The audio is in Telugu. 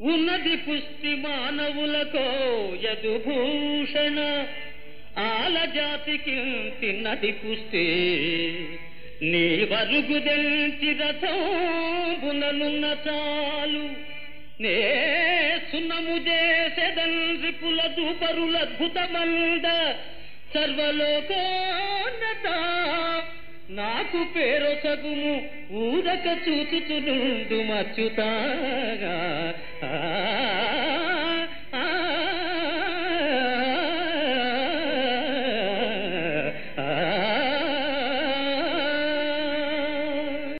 ఉన్నది పుష్టి మానవులకో యదుభూషణ. ఆల జాతికి తిన్నది పుష్టి. నీ వరుగు దెంచి రథంబుననున్న చాలు. నే సున్నము చేసెదన్ పుల దూపరుల అద్భుతమంద. సర్వలోకోన్నత నాకు పేరొసగుము ఊరక చూచుచునుండు మచ్చుతాగా.